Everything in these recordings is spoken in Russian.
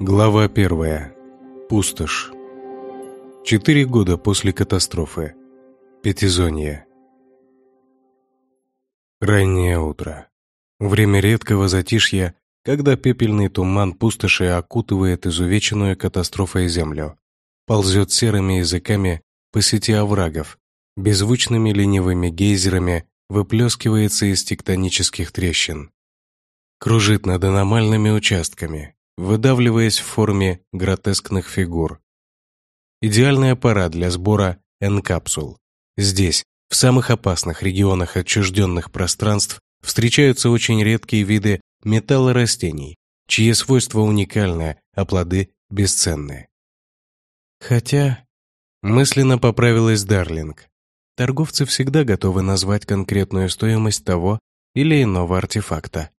Глава первая. Пустошь. Четыре года после катастрофы. Пятизонье. Раннее утро. Время редкого затишья, когда пепельный туман пустоши окутывает изувеченную катастрофой землю, ползет серыми языками по сети оврагов, беззвучными ленивыми гейзерами выплескивается из тектонических трещин. Кружит над аномальными участками, выдавливаясь в форме гротескных фигур. Идеальный аппарат для сбора N-капсул. Здесь, в самых опасных регионах отчужденных пространств, встречаются очень редкие виды металлорастений, чьи свойства уникальны, а плоды бесценны. Хотя, мысленно поправилась Дарлинг, торговцы всегда готовы назвать конкретную стоимость того или иного артефакта.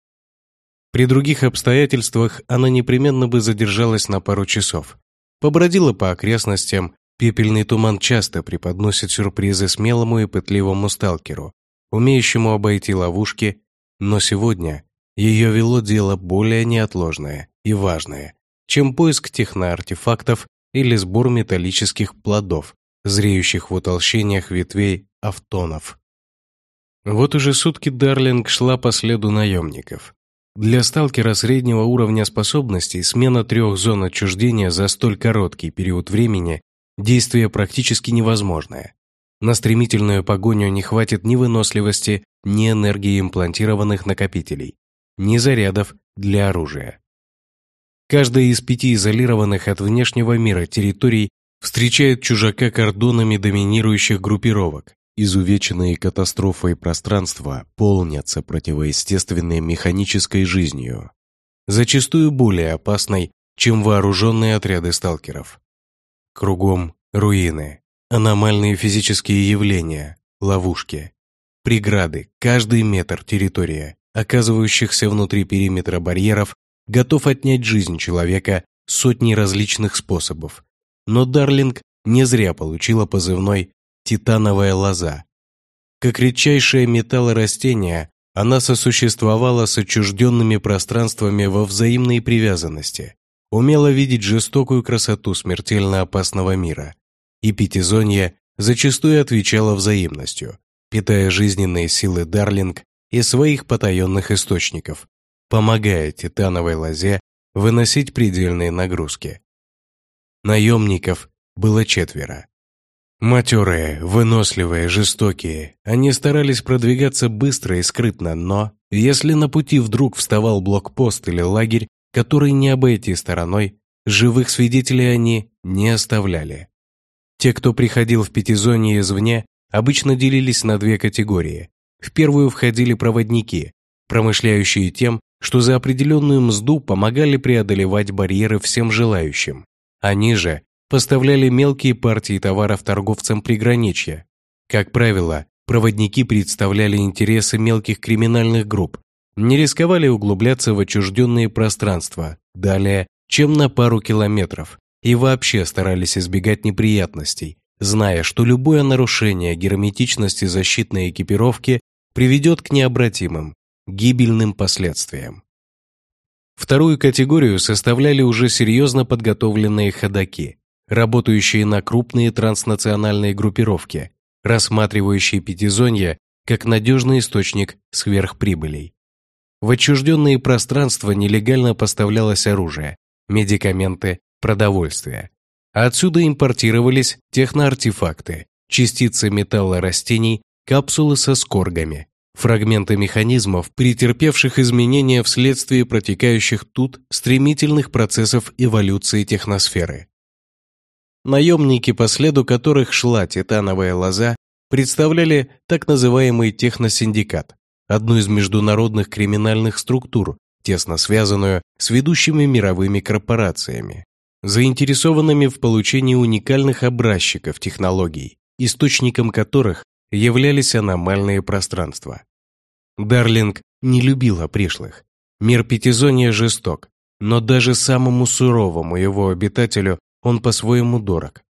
При других обстоятельствах она непременно бы задержалась на пару часов. Побродила по окрестностям, пепельный туман часто преподносит сюрпризы смелому и пытливому сталкеру, умеющему обойти ловушки, но сегодня ее вело дело более неотложное и важное, чем поиск техноартефактов или сбор металлических плодов, зреющих в утолщениях ветвей автонов. Вот уже сутки Дарлинг шла по следу наемников. Для сталкера среднего уровня способностей смена трех зон отчуждения за столь короткий период времени – действие практически невозможное. На стремительную погоню не хватит ни выносливости, ни энергии имплантированных накопителей, ни зарядов для оружия. Каждая из пяти изолированных от внешнего мира территорий встречает чужака кордонами доминирующих группировок, Изувеченные катастрофой пространства полнятся противоестественной механической жизнью, зачастую более опасной, чем вооруженные отряды сталкеров. Кругом руины, аномальные физические явления, ловушки, преграды, каждый метр территории, оказывающихся внутри периметра барьеров, готов отнять жизнь человека сотни различных способов. Но Дарлинг не зря получила позывной титановая лоза. Как редчайшее металлорастение, она сосуществовала с отчужденными пространствами во взаимной привязанности, умела видеть жестокую красоту смертельно опасного мира, и пятизонье зачастую отвечала взаимностью, питая жизненные силы Дарлинг из своих потаенных источников, помогая титановой лозе выносить предельные нагрузки. Наемников было четверо. Матерые, выносливые, жестокие, они старались продвигаться быстро и скрытно, но если на пути вдруг вставал блокпост или лагерь, который не обойти стороной, живых свидетелей они не оставляли. Те, кто приходил в пятизонье извне, обычно делились на две категории. В первую входили проводники, промышляющие тем, что за определенную мзду помогали преодолевать барьеры всем желающим. Они же поставляли мелкие партии товаров торговцам приграничья. Как правило, проводники представляли интересы мелких криминальных групп, не рисковали углубляться в отчужденные пространства, далее, чем на пару километров, и вообще старались избегать неприятностей, зная, что любое нарушение герметичности защитной экипировки приведет к необратимым, гибельным последствиям. Вторую категорию составляли уже серьезно подготовленные ходаки, работающие на крупные транснациональные группировки, рассматривающие пятизонье как надежный источник сверхприбылей. В отчужденные пространства нелегально поставлялось оружие, медикаменты, продовольствие. отсюда импортировались техноартефакты, частицы металла растений, капсулы со скоргами, фрагменты механизмов, претерпевших изменения вследствие протекающих тут стремительных процессов эволюции техносферы. Наемники, по следу которых шла титановая лоза, представляли так называемый техносиндикат, одну из международных криминальных структур, тесно связанную с ведущими мировыми корпорациями, заинтересованными в получении уникальных образчиков технологий, источником которых являлись аномальные пространства. Дарлинг не любила пришлых. Мир Пятизония жесток, но даже самому суровому его обитателю он по-своему дорог.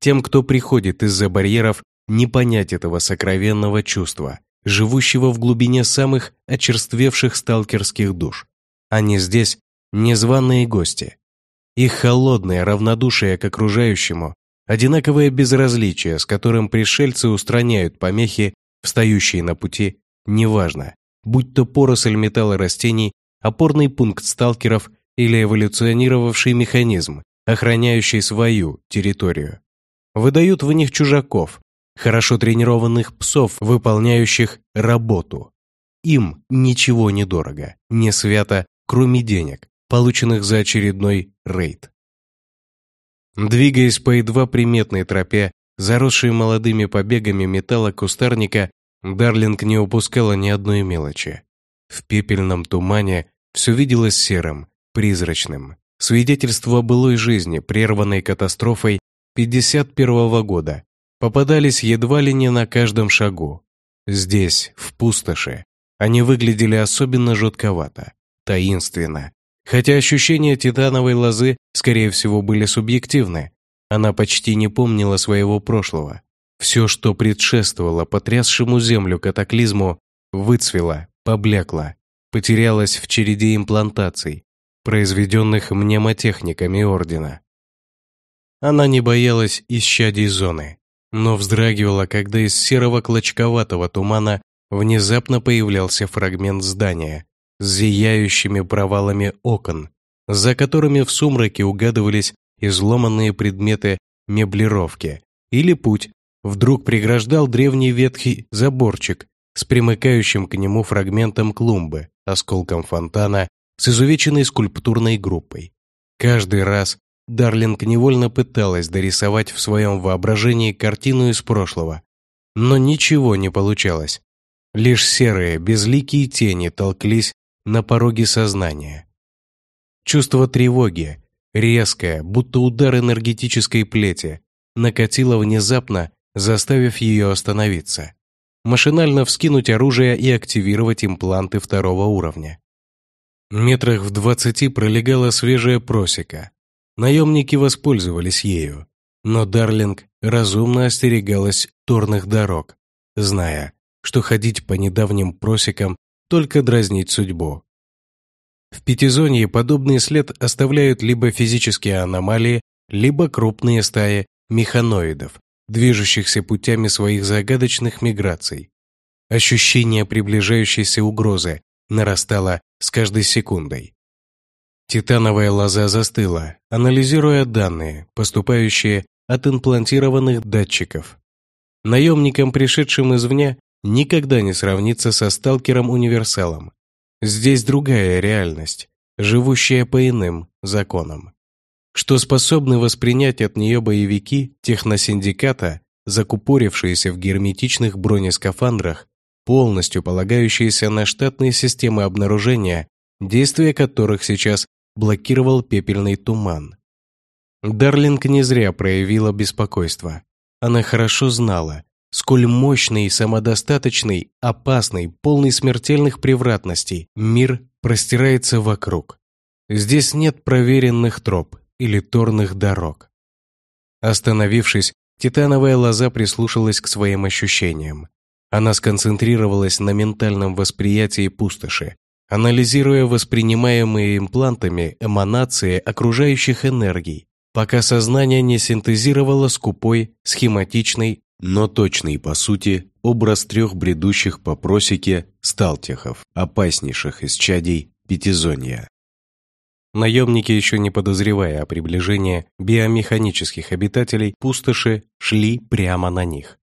Тем, кто приходит из-за барьеров, не понять этого сокровенного чувства, живущего в глубине самых очерствевших сталкерских душ. Они здесь незваные гости. Их холодное равнодушие к окружающему, одинаковое безразличие, с которым пришельцы устраняют помехи, встающие на пути, неважно, будь то поросль металла растений, опорный пункт сталкеров или эволюционировавший механизм, охраняющий свою территорию. Выдают в них чужаков, хорошо тренированных псов, выполняющих работу. Им ничего не дорого, не свято, кроме денег, полученных за очередной рейд. Двигаясь по едва приметной тропе, заросшей молодыми побегами металла кустарника, Дарлинг не упускала ни одной мелочи. В пепельном тумане все виделось серым, призрачным. Свидетельства былой жизни, прерванной катастрофой 51 -го года, попадались едва ли не на каждом шагу. Здесь, в пустоши, они выглядели особенно жутковато, таинственно. Хотя ощущения титановой лозы, скорее всего, были субъективны. Она почти не помнила своего прошлого. Все, что предшествовало потрясшему землю катаклизму, выцвело, поблекло, потерялось в череде имплантаций, произведенных мнемотехниками Ордена. Она не боялась исчадий зоны, но вздрагивала, когда из серого клочковатого тумана внезапно появлялся фрагмент здания с зияющими провалами окон, за которыми в сумраке угадывались изломанные предметы меблировки или путь вдруг преграждал древний ветхий заборчик с примыкающим к нему фрагментом клумбы, осколком фонтана с изувеченной скульптурной группой. Каждый раз Дарлинг невольно пыталась дорисовать в своем воображении картину из прошлого, но ничего не получалось. Лишь серые, безликие тени толклись на пороге сознания. Чувство тревоги, резкое, будто удар энергетической плети, накатило внезапно, заставив ее остановиться. Машинально вскинуть оружие и активировать импланты второго уровня. Метрах в двадцати пролегала свежая просека, Наемники воспользовались ею, но Дарлинг разумно остерегалась торных дорог, зная, что ходить по недавним просекам только дразнить судьбу. В пятизонье подобный след оставляют либо физические аномалии, либо крупные стаи механоидов, движущихся путями своих загадочных миграций. Ощущение приближающейся угрозы нарастало с каждой секундой. Титановая лоза застыла, анализируя данные, поступающие от имплантированных датчиков. Наемникам, пришедшим извне, никогда не сравнится со сталкером-универсалом. Здесь другая реальность, живущая по иным законам. Что способны воспринять от нее боевики техносиндиката, закупорившиеся в герметичных бронескафандрах, полностью полагающиеся на штатные системы обнаружения, действия которых сейчас блокировал пепельный туман. Дарлинг не зря проявила беспокойство. Она хорошо знала, сколь мощный, самодостаточный, опасный, полный смертельных превратностей мир простирается вокруг. Здесь нет проверенных троп или торных дорог. Остановившись, титановая лоза прислушалась к своим ощущениям. Она сконцентрировалась на ментальном восприятии пустоши, анализируя воспринимаемые имплантами эманации окружающих энергий, пока сознание не синтезировало скупой, схематичный, но точный, по сути, образ трех бредущих по просеке сталтехов, опаснейших из чадей пятизонья. Наемники, еще не подозревая о приближении биомеханических обитателей пустоши, шли прямо на них.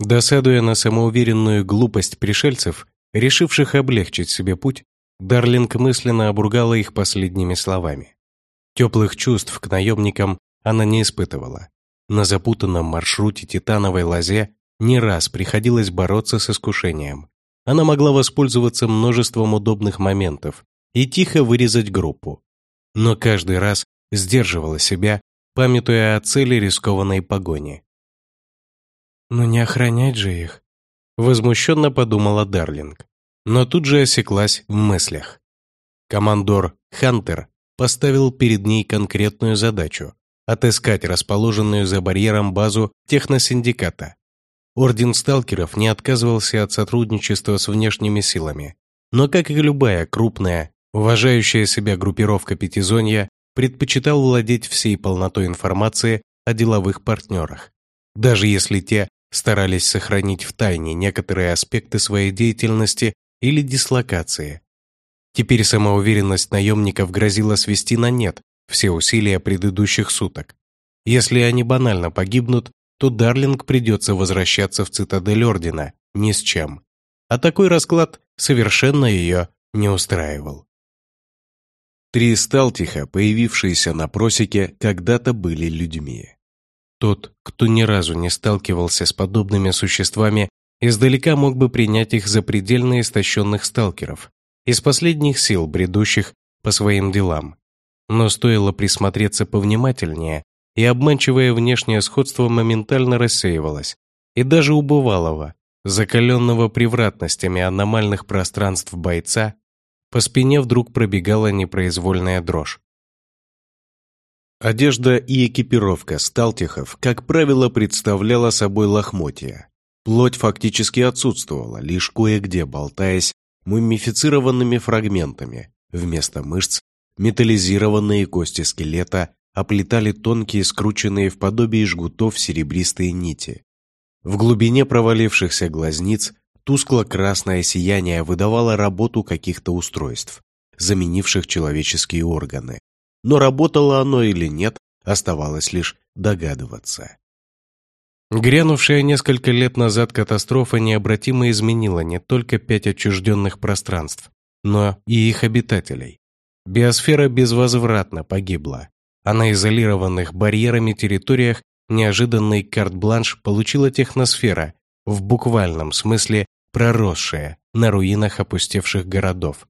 Досадуя на самоуверенную глупость пришельцев, Решивших облегчить себе путь, Дарлинг мысленно обругала их последними словами. Теплых чувств к наемникам она не испытывала. На запутанном маршруте титановой лозе не раз приходилось бороться с искушением. Она могла воспользоваться множеством удобных моментов и тихо вырезать группу. Но каждый раз сдерживала себя, памятуя о цели рискованной погони. «Но не охранять же их», Возмущенно подумала Дарлинг, но тут же осеклась в мыслях. Командор Хантер поставил перед ней конкретную задачу – отыскать расположенную за барьером базу техносиндиката. Орден сталкеров не отказывался от сотрудничества с внешними силами, но, как и любая крупная, Уважающая себя группировка Пятизонья предпочитал владеть всей полнотой информации о деловых партнерах, даже если те старались сохранить в тайне некоторые аспекты своей деятельности или дислокации. Теперь самоуверенность наемников грозила свести на нет все усилия предыдущих суток. Если они банально погибнут, то Дарлинг придется возвращаться в цитадель Ордена ни с чем. А такой расклад совершенно ее не устраивал. Три сталтиха, появившиеся на просеке, когда-то были людьми. Тот, кто ни разу не сталкивался с подобными существами, издалека мог бы принять их за предельно истощенных сталкеров, из последних сил бредущих по своим делам. Но стоило присмотреться повнимательнее, и обманчивое внешнее сходство моментально рассеивалось, и даже у бывалого, закаленного превратностями аномальных пространств бойца, по спине вдруг пробегала непроизвольная дрожь. Одежда и экипировка сталтихов, как правило, представляла собой лохмотья. Плоть фактически отсутствовала, лишь кое-где болтаясь мумифицированными фрагментами. Вместо мышц металлизированные кости скелета оплетали тонкие, скрученные в подобие жгутов серебристые нити. В глубине провалившихся глазниц Тускло-красное сияние выдавало работу каких-то устройств, заменивших человеческие органы. Но работало оно или нет, оставалось лишь догадываться. Грянувшая несколько лет назад катастрофа необратимо изменила не только пять отчужденных пространств, но и их обитателей. Биосфера безвозвратно погибла, а на изолированных барьерами территориях неожиданный карт-бланш получила техносфера, в буквальном смысле проросшая на руинах опустевших городов.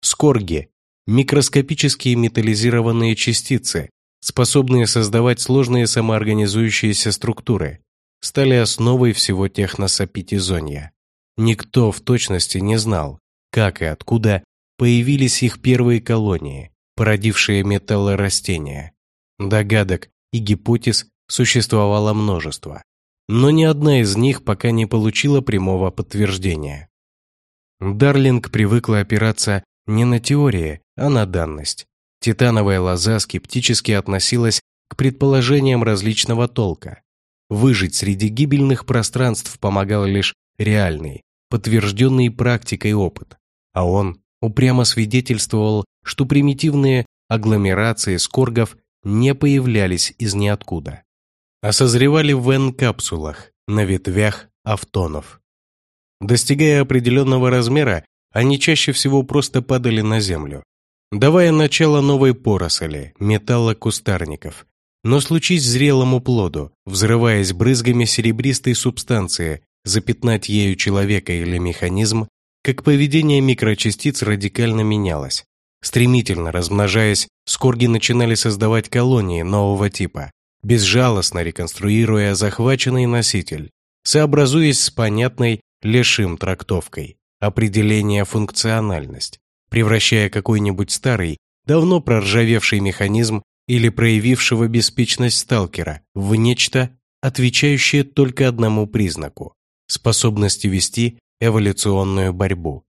Скорги – микроскопические металлизированные частицы, способные создавать сложные самоорганизующиеся структуры, стали основой всего техносапитизонья. Никто в точности не знал, как и откуда появились их первые колонии, породившие металлорастения. Догадок и гипотез существовало множество но ни одна из них пока не получила прямого подтверждения. Дарлинг привыкла опираться не на теории, а на данность. Титановая лоза скептически относилась к предположениям различного толка. Выжить среди гибельных пространств помогал лишь реальный, подтвержденный практикой опыт, а он упрямо свидетельствовал, что примитивные агломерации скоргов не появлялись из ниоткуда а созревали в N-капсулах на ветвях автонов. Достигая определенного размера, они чаще всего просто падали на землю, давая начало новой поросли, металла кустарников. Но случись зрелому плоду, взрываясь брызгами серебристой субстанции, запятнать ею человека или механизм, как поведение микрочастиц радикально менялось. Стремительно размножаясь, скорги начинали создавать колонии нового типа, безжалостно реконструируя захваченный носитель, сообразуясь с понятной лешим трактовкой, определения функциональность, превращая какой-нибудь старый, давно проржавевший механизм или проявившего беспечность сталкера в нечто, отвечающее только одному признаку – способности вести эволюционную борьбу.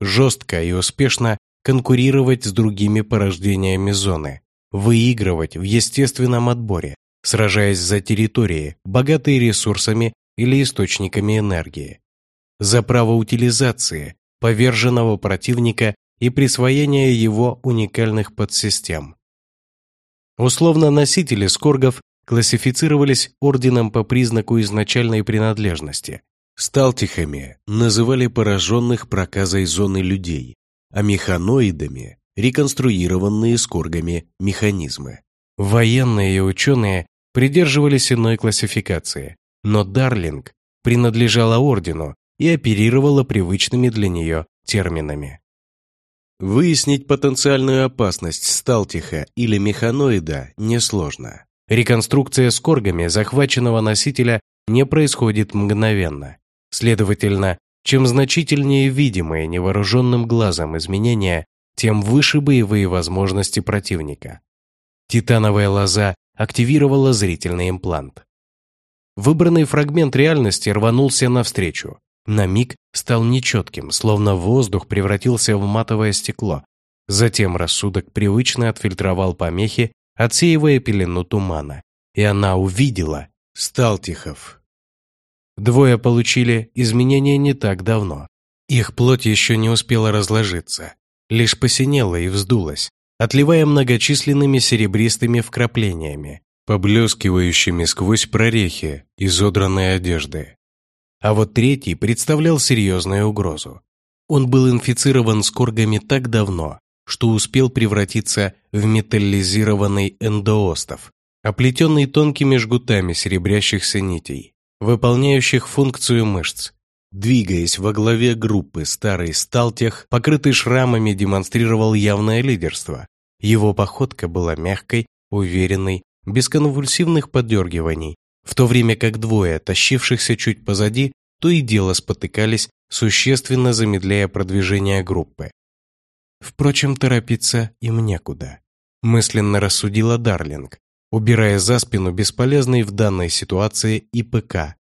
Жестко и успешно конкурировать с другими порождениями зоны, выигрывать в естественном отборе, сражаясь за территории, богатые ресурсами или источниками энергии. За право утилизации поверженного противника и присвоения его уникальных подсистем. Условно носители скоргов классифицировались орденом по признаку изначальной принадлежности. Сталтихами называли пораженных проказой зоны людей, а механоидами – реконструированные скоргами механизмы. Военные и ученые придерживались иной классификации, но Дарлинг принадлежала ордену и оперировала привычными для нее терминами. Выяснить потенциальную опасность сталтиха или механоида несложно. Реконструкция с коргами захваченного носителя не происходит мгновенно. Следовательно, чем значительнее видимые невооруженным глазом изменения, тем выше боевые возможности противника. Титановая лоза активировала зрительный имплант. Выбранный фрагмент реальности рванулся навстречу. На миг стал нечетким, словно воздух превратился в матовое стекло, Затем рассудок привычно отфильтровал помехи, отсеивая пелену тумана, и она увидела Сталтихов. Двое получили изменения не так давно. Их плоть еще не успела разложиться, лишь посинела и вздулась, отливая многочисленными серебристыми вкраплениями, поблескивающими сквозь прорехи изодранной одежды. А вот третий представлял серьезную угрозу. Он был инфицирован скоргами так давно, что успел превратиться в металлизированный эндоостов, оплетенный тонкими жгутами серебрящихся нитей, выполняющих функцию мышц. Двигаясь во главе группы, старый сталтех, покрытый шрамами, демонстрировал явное лидерство. Его походка была мягкой, уверенной, без конвульсивных подергиваний, в то время как двое, тащившихся чуть позади, то и дело спотыкались, существенно замедляя продвижение группы. Впрочем, торопиться им некуда. Мысленно рассудила Дарлинг, убирая за спину бесполезный в данной ситуации ИПК.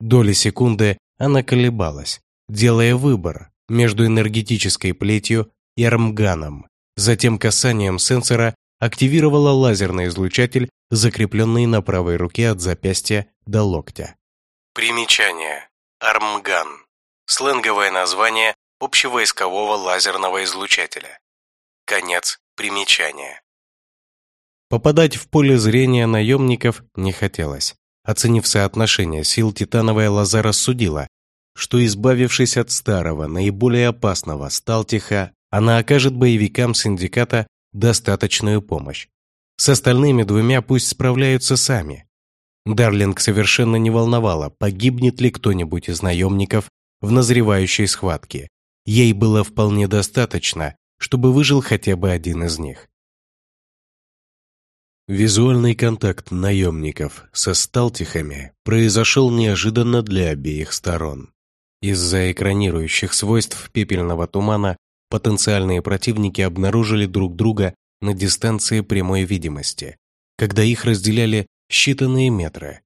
Доли секунды она колебалась, делая выбор между энергетической плетью и армганом. Затем касанием сенсора активировала лазерный излучатель, закрепленный на правой руке от запястья до локтя. Примечание. Армган. Сленговое название общевойскового лазерного излучателя. Конец примечания. Попадать в поле зрения наемников не хотелось. Оценив соотношение сил, титановая лоза рассудила, что, избавившись от старого, наиболее опасного Сталтиха, она окажет боевикам синдиката достаточную помощь. С остальными двумя пусть справляются сами. Дарлинг совершенно не волновала, погибнет ли кто-нибудь из наемников в назревающей схватке. Ей было вполне достаточно, чтобы выжил хотя бы один из них. Визуальный контакт наемников со сталтихами произошел неожиданно для обеих сторон. Из-за экранирующих свойств пепельного тумана потенциальные противники обнаружили друг друга на дистанции прямой видимости, когда их разделяли считанные метры.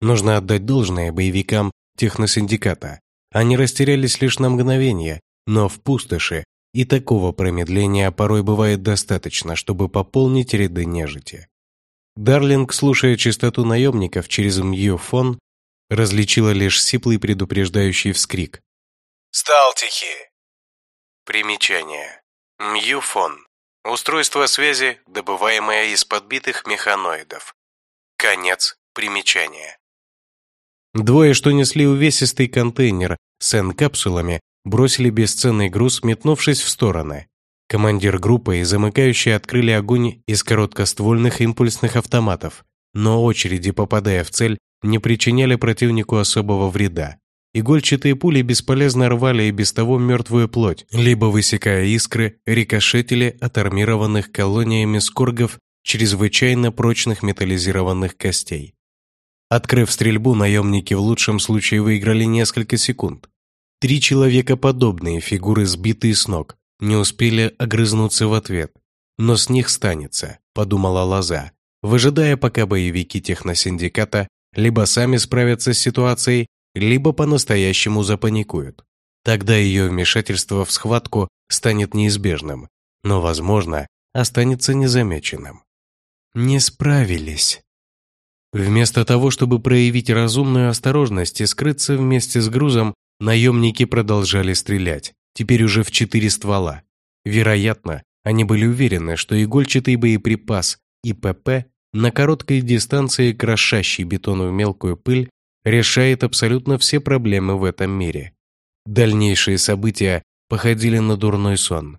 Нужно отдать должное боевикам техносиндиката. Они растерялись лишь на мгновение, но в пустоши и такого промедления порой бывает достаточно, чтобы пополнить ряды нежити. Дарлинг, слушая частоту наемников через мьюфон, различила лишь сиплый предупреждающий вскрик. «Сталтихи!» Примечание. Мьюфон. Устройство связи, добываемое из подбитых механоидов. Конец примечания. Двое, что несли увесистый контейнер с N-капсулами, бросили бесценный груз, метнувшись в стороны. Командир группы и замыкающие открыли огонь из короткоствольных импульсных автоматов, но очереди, попадая в цель, не причиняли противнику особого вреда. Игольчатые пули бесполезно рвали и без того мертвую плоть, либо высекая искры, рикошетили от армированных колониями скоргов чрезвычайно прочных металлизированных костей. Открыв стрельбу, наемники в лучшем случае выиграли несколько секунд. Три человекоподобные фигуры, сбитые с ног, не успели огрызнуться в ответ. Но с них станется, подумала Лоза, выжидая, пока боевики техносиндиката либо сами справятся с ситуацией, либо по-настоящему запаникуют. Тогда ее вмешательство в схватку станет неизбежным, но, возможно, останется незамеченным. Не справились. Вместо того, чтобы проявить разумную осторожность и скрыться вместе с грузом, наемники продолжали стрелять, теперь уже в четыре ствола. Вероятно, они были уверены, что игольчатый боеприпас ИПП на короткой дистанции, крошащий бетон в мелкую пыль, решает абсолютно все проблемы в этом мире. Дальнейшие события походили на дурной сон.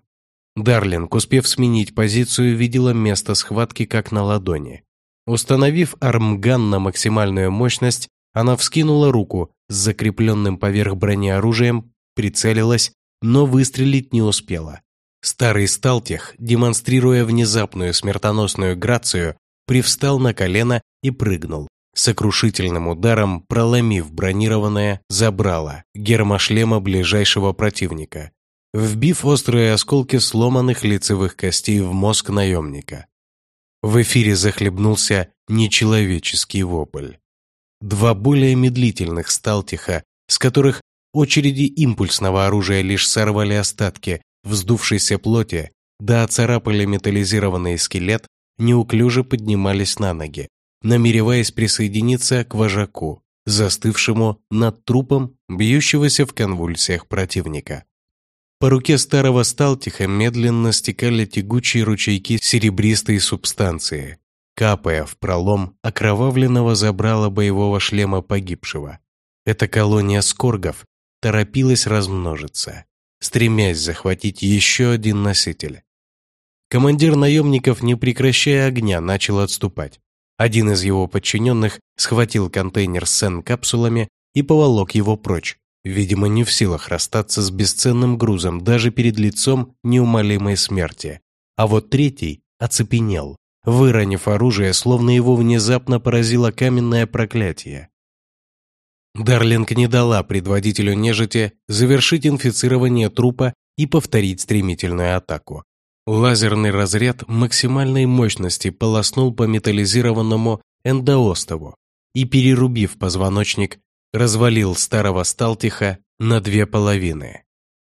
Дарлинг, успев сменить позицию, видела место схватки как на ладони. Установив армган на максимальную мощность, она вскинула руку с закрепленным поверх брони оружием, прицелилась, но выстрелить не успела. Старый сталтех, демонстрируя внезапную смертоносную грацию, привстал на колено и прыгнул, сокрушительным ударом проломив бронированное забрало гермошлема ближайшего противника, вбив острые осколки сломанных лицевых костей в мозг наемника. В эфире захлебнулся нечеловеческий вопль. Два более медлительных сталтиха, с которых очереди импульсного оружия лишь сорвали остатки вздувшейся плоти, да оцарапали металлизированный скелет, неуклюже поднимались на ноги, намереваясь присоединиться к вожаку, застывшему над трупом бьющегося в конвульсиях противника. По руке старого Сталтиха медленно стекали тягучие ручейки серебристой субстанции, капая в пролом окровавленного забрала боевого шлема погибшего. Эта колония скоргов торопилась размножиться, стремясь захватить еще один носитель. Командир наемников, не прекращая огня, начал отступать. Один из его подчиненных схватил контейнер с сен-капсулами и поволок его прочь, видимо, не в силах расстаться с бесценным грузом даже перед лицом неумолимой смерти. А вот третий оцепенел, выронив оружие, словно его внезапно поразило каменное проклятие. Дарлинг не дала предводителю нежити завершить инфицирование трупа и повторить стремительную атаку. Лазерный разряд максимальной мощности полоснул по металлизированному эндоостову и, перерубив позвоночник, развалил старого Сталтиха на две половины.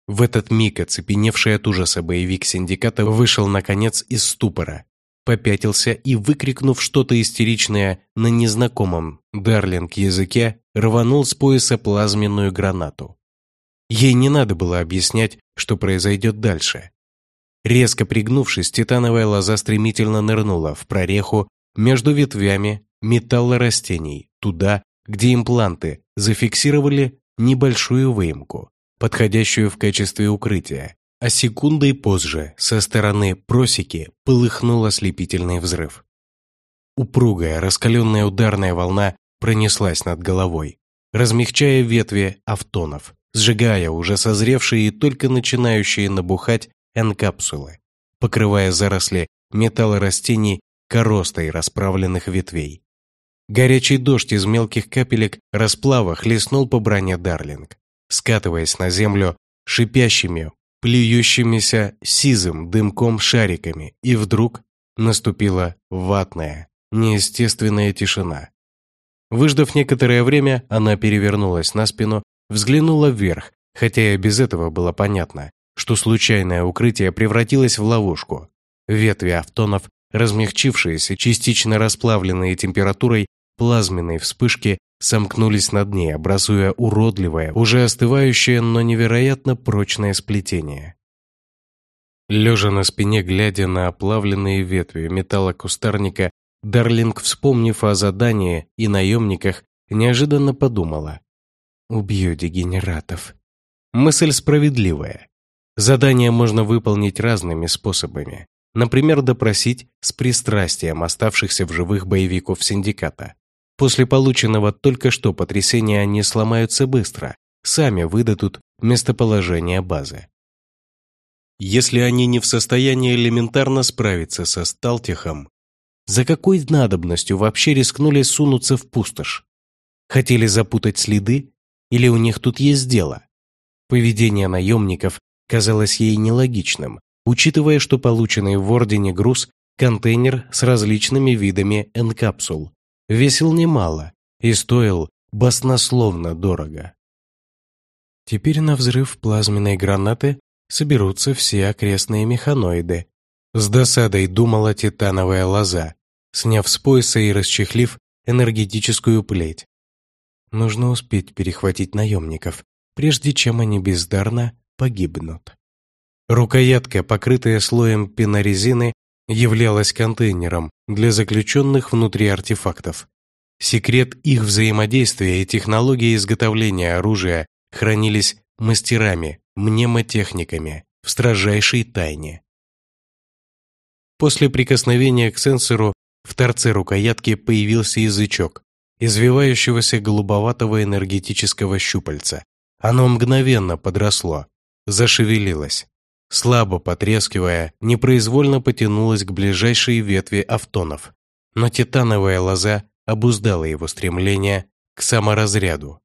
В этот миг оцепеневший от ужаса боевик синдиката вышел, наконец, из ступора, попятился и, выкрикнув что-то истеричное на незнакомом Дарлинг языке, рванул с пояса плазменную гранату. Ей не надо было объяснять, что произойдет дальше. Резко пригнувшись, титановая лоза стремительно нырнула в прореху между ветвями металлорастений, туда, где импланты зафиксировали небольшую выемку, подходящую в качестве укрытия, а секундой позже со стороны просеки полыхнул ослепительный взрыв. Упругая, раскаленная ударная волна пронеслась над головой, размягчая ветви автонов, сжигая уже созревшие и только начинающие набухать N-капсулы, покрывая заросли металлорастений коростой расправленных ветвей. Горячий дождь из мелких капелек расплава хлестнул по броне Дарлинг, скатываясь на землю шипящими, плюющимися сизым дымком шариками, и вдруг наступила ватная, неестественная тишина. Выждав некоторое время, она перевернулась на спину, взглянула вверх, хотя и без этого было понятно, что случайное укрытие превратилось в ловушку. Ветви автонов, размягчившиеся, частично расплавленные температурой плазменной вспышки, сомкнулись над ней, образуя уродливое, уже остывающее, но невероятно прочное сплетение. Лежа на спине, глядя на оплавленные ветви металла кустарника, Дарлинг, вспомнив о задании и наемниках, неожиданно подумала. «Убью дегенератов». Мысль справедливая. Задание можно выполнить разными способами. Например, допросить с пристрастием оставшихся в живых боевиков синдиката. После полученного только что потрясения они сломаются быстро, сами выдадут местоположение базы. Если они не в состоянии элементарно справиться со Сталтихом, за какой надобностью вообще рискнули сунуться в пустошь? Хотели запутать следы? Или у них тут есть дело? Поведение наемников казалось ей нелогичным, учитывая, что полученный в Ордене груз – контейнер с различными видами энкапсул, весил немало и стоил баснословно дорого. Теперь на взрыв плазменной гранаты соберутся все окрестные механоиды. С досадой думала титановая лоза, сняв с пояса и расчехлив энергетическую плеть. Нужно успеть перехватить наемников, прежде чем они бездарно погибнут. Рукоятка, покрытая слоем пенорезины, являлась контейнером для заключенных внутри артефактов. Секрет их взаимодействия и технология изготовления оружия хранились мастерами, мнемотехниками в строжайшей тайне. После прикосновения к сенсору в торце рукоятки появился язычок, извивающегося голубоватого энергетического щупальца. Оно мгновенно подросло, зашевелилась. Слабо потрескивая, непроизвольно потянулась к ближайшей ветви автонов. Но титановая лоза обуздала его стремление к саморазряду.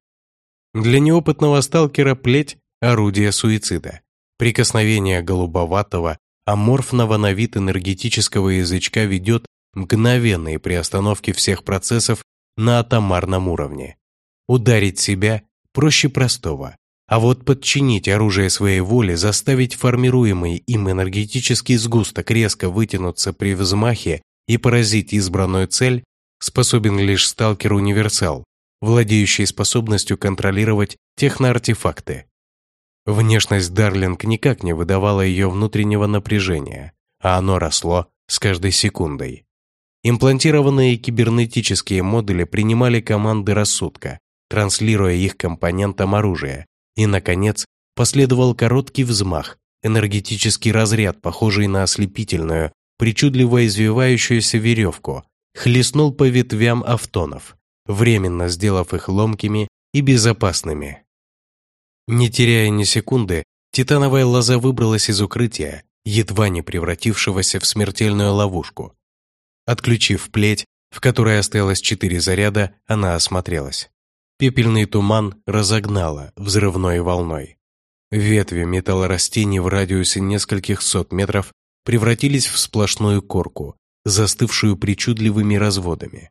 Для неопытного сталкера плеть – орудие суицида. Прикосновение голубоватого, аморфного на вид энергетического язычка ведет мгновенные приостановки всех процессов на атомарном уровне. Ударить себя проще простого А вот подчинить оружие своей воле, заставить формируемый им энергетический сгусток резко вытянуться при взмахе и поразить избранную цель, способен лишь сталкер-универсал, владеющий способностью контролировать техноартефакты. Внешность Дарлинг никак не выдавала ее внутреннего напряжения, а оно росло с каждой секундой. Имплантированные кибернетические модули принимали команды рассудка, транслируя их компонентам оружия, и, наконец, последовал короткий взмах, энергетический разряд, похожий на ослепительную, причудливо извивающуюся веревку, хлестнул по ветвям автонов, временно сделав их ломкими и безопасными. Не теряя ни секунды, титановая лоза выбралась из укрытия, едва не превратившегося в смертельную ловушку. Отключив плеть, в которой осталось четыре заряда, она осмотрелась. Пепельный туман разогнала взрывной волной. Ветви металлорастений в радиусе нескольких сот метров превратились в сплошную корку, застывшую причудливыми разводами.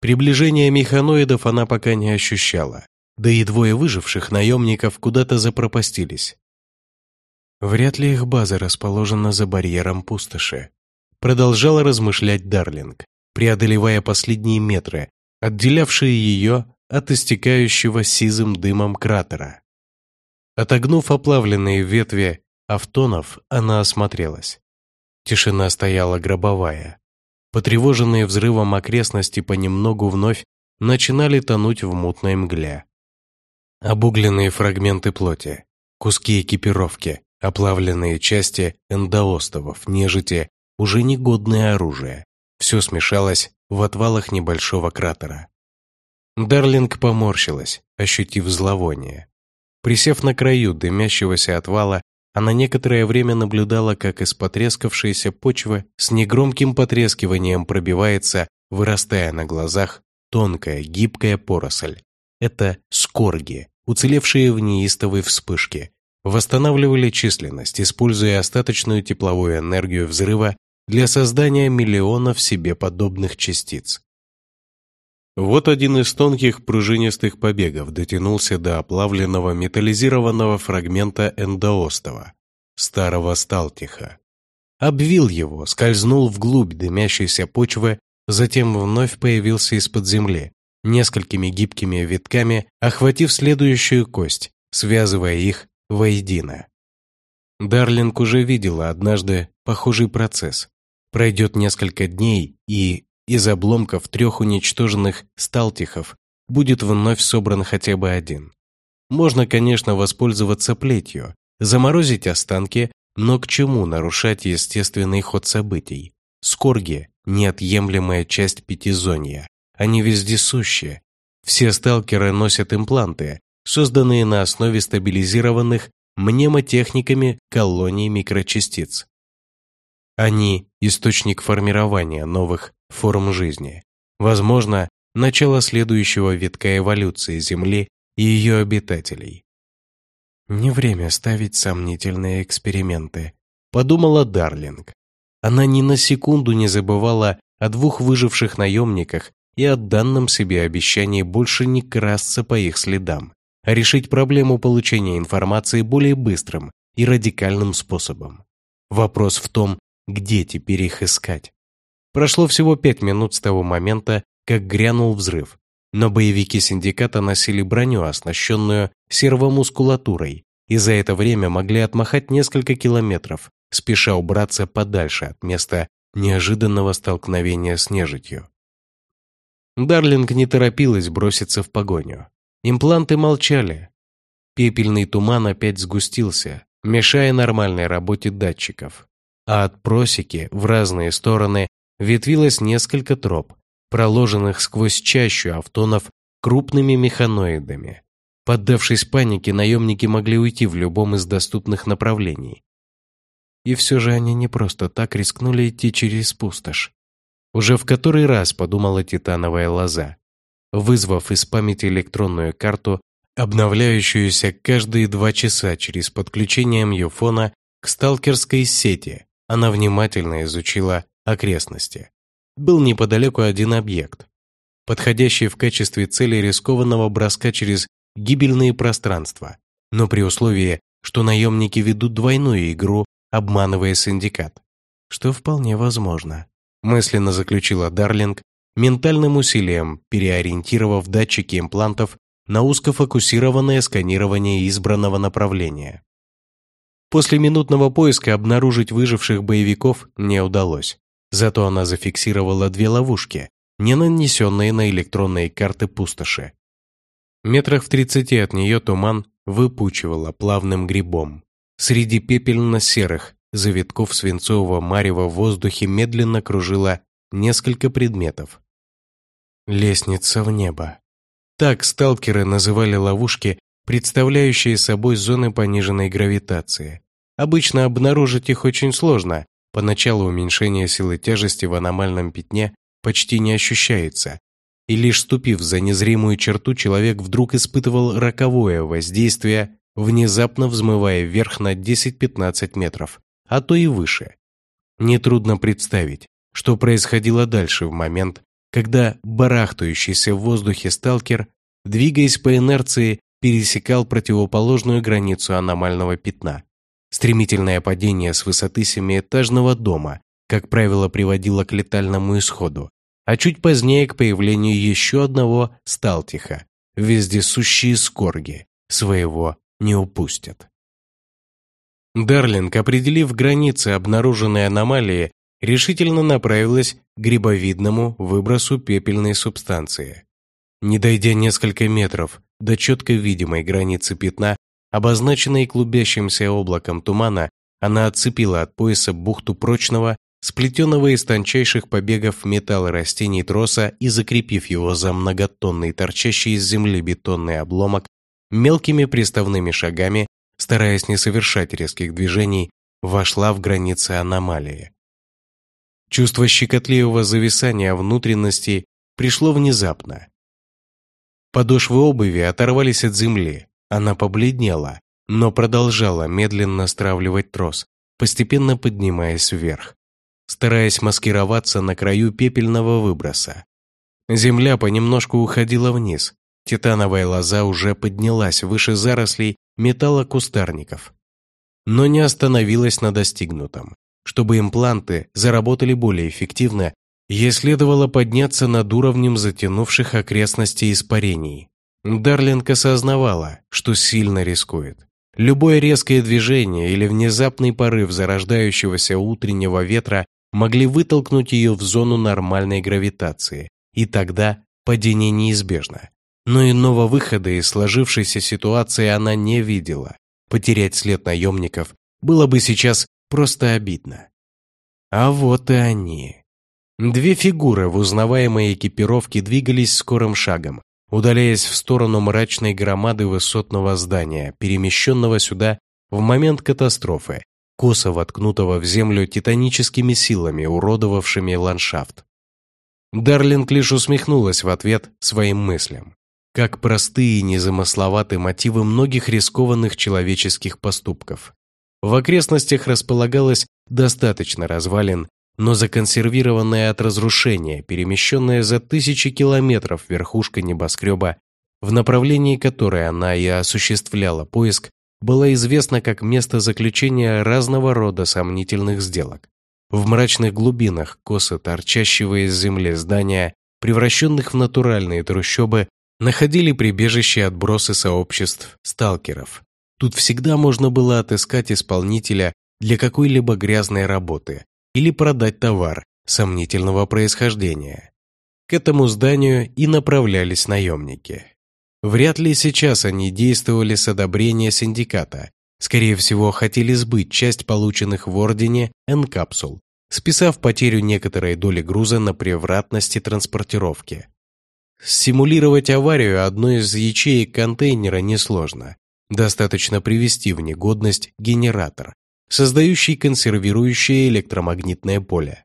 Приближение механоидов она пока не ощущала, да и двое выживших наемников куда-то запропастились. Вряд ли их база расположена за барьером пустоши. Продолжала размышлять Дарлинг, преодолевая последние метры, отделявшие ее от истекающего сизым дымом кратера. Отогнув оплавленные ветви автонов, она осмотрелась. Тишина стояла гробовая. Потревоженные взрывом окрестности понемногу вновь начинали тонуть в мутной мгле. Обугленные фрагменты плоти, куски экипировки, оплавленные части эндоостовов, нежити, уже негодное оружие. Все смешалось в отвалах небольшого кратера. Дарлинг поморщилась, ощутив зловоние. Присев на краю дымящегося отвала, она некоторое время наблюдала, как из потрескавшейся почвы с негромким потрескиванием пробивается, вырастая на глазах, тонкая гибкая поросль. Это скорги, уцелевшие в неистовой вспышке, восстанавливали численность, используя остаточную тепловую энергию взрыва для создания миллионов себе подобных частиц. Вот один из тонких пружинистых побегов дотянулся до оплавленного металлизированного фрагмента эндоостова, старого сталтиха. Обвил его, скользнул вглубь дымящейся почвы, затем вновь появился из-под земли, несколькими гибкими витками охватив следующую кость, связывая их воедино. Дарлинг уже видела однажды похожий процесс. Пройдет несколько дней, и из обломков трех уничтоженных сталтихов будет вновь собран хотя бы один. Можно, конечно, воспользоваться плетью, заморозить останки, но к чему нарушать естественный ход событий? Скорги – неотъемлемая часть пятизонья. Они вездесущие. Все сталкеры носят импланты, созданные на основе стабилизированных мнемотехниками колоний микрочастиц. Они – источник формирования новых форм жизни. Возможно, начало следующего витка эволюции Земли и ее обитателей. «Не время ставить сомнительные эксперименты», – подумала Дарлинг. Она ни на секунду не забывала о двух выживших наемниках и о данном себе обещании больше не красться по их следам, решить проблему получения информации более быстрым и радикальным способом. Вопрос в том, где теперь их искать. Прошло всего пять минут с того момента, как грянул взрыв, но боевики синдиката носили броню, оснащенную сервомускулатурой, и за это время могли отмахать несколько километров, спеша убраться подальше от места неожиданного столкновения с нежитью. Дарлинг не торопилась броситься в погоню. Импланты молчали. Пепельный туман опять сгустился, мешая нормальной работе датчиков. А от просеки в разные стороны ветвилось несколько троп, проложенных сквозь чащу автонов крупными механоидами. Поддавшись панике, наемники могли уйти в любом из доступных направлений. И все же они не просто так рискнули идти через пустошь. Уже в который раз подумала титановая лоза, вызвав из памяти электронную карту, обновляющуюся каждые два часа через подключение мьюфона к сталкерской сети. Она внимательно изучила окрестности. Был неподалеку один объект, подходящий в качестве цели рискованного броска через гибельные пространства, но при условии, что наемники ведут двойную игру, обманывая синдикат, что вполне возможно, мысленно заключила Дарлинг, ментальным усилием переориентировав датчики имплантов на узкофокусированное сканирование избранного направления. После минутного поиска обнаружить выживших боевиков не удалось. Зато она зафиксировала две ловушки, не нанесенные на электронные карты пустоши. Метрах в тридцати от нее туман выпучивало плавным грибом. Среди пепельно-серых завитков свинцового марева в воздухе медленно кружило несколько предметов. Лестница в небо. Так сталкеры называли ловушки, представляющие собой зоны пониженной гравитации. Обычно обнаружить их очень сложно. Поначалу уменьшение силы тяжести в аномальном пятне почти не ощущается. И лишь ступив за незримую черту, человек вдруг испытывал роковое воздействие, внезапно взмывая вверх на 10-15 метров, а то и выше. Нетрудно представить, что происходило дальше в момент, когда барахтающийся в воздухе сталкер, двигаясь по инерции, пересекал противоположную границу аномального пятна. Стремительное падение с высоты семиэтажного дома, как правило, приводило к летальному исходу, а чуть позднее к появлению еще одного сталтиха. Вездесущие скорги своего не упустят. Дарлинг, определив границы обнаруженной аномалии, решительно направилась к грибовидному выбросу пепельной субстанции. Не дойдя несколько метров до четко видимой границы пятна, обозначенной клубящимся облаком тумана, она отцепила от пояса бухту прочного, сплетенного из тончайших побегов металла растений троса и закрепив его за многотонный торчащий из земли бетонный обломок, мелкими приставными шагами, стараясь не совершать резких движений, вошла в границы аномалии. Чувство щекотливого зависания внутренностей пришло внезапно. Подошвы обуви оторвались от земли, она побледнела, но продолжала медленно стравливать трос, постепенно поднимаясь вверх, стараясь маскироваться на краю пепельного выброса. Земля понемножку уходила вниз, титановая лоза уже поднялась выше зарослей металлокустарников, но не остановилась на достигнутом. Чтобы импланты заработали более эффективно, ей следовало подняться над уровнем затянувших окрестностей испарений. Дарлинг осознавала, что сильно рискует. Любое резкое движение или внезапный порыв зарождающегося утреннего ветра могли вытолкнуть ее в зону нормальной гравитации, и тогда падение неизбежно. Но иного выхода из сложившейся ситуации она не видела. Потерять след наемников было бы сейчас Просто обидно. А вот и они. Две фигуры в узнаваемой экипировке двигались скорым шагом, удаляясь в сторону мрачной громады высотного здания, перемещенного сюда в момент катастрофы, косо воткнутого в землю титаническими силами, уродовавшими ландшафт. Дарлинг лишь усмехнулась в ответ своим мыслям. Как простые и незамысловаты мотивы многих рискованных человеческих поступков. В окрестностях располагалось достаточно развалин, но законсервированная от разрушения, перемещенная за тысячи километров верхушка небоскреба, в направлении которой она и осуществляла поиск, была известна как место заключения разного рода сомнительных сделок. В мрачных глубинах косо торчащего из земли здания, превращенных в натуральные трущобы, находили прибежище отбросы сообществ сталкеров, Тут всегда можно было отыскать исполнителя для какой-либо грязной работы или продать товар сомнительного происхождения. К этому зданию и направлялись наемники. Вряд ли сейчас они действовали с одобрения синдиката. Скорее всего, хотели сбыть часть полученных в Ордене N-капсул, списав потерю некоторой доли груза на превратности транспортировки. Симулировать аварию одной из ячеек контейнера несложно. Достаточно привести в негодность генератор, создающий консервирующее электромагнитное поле.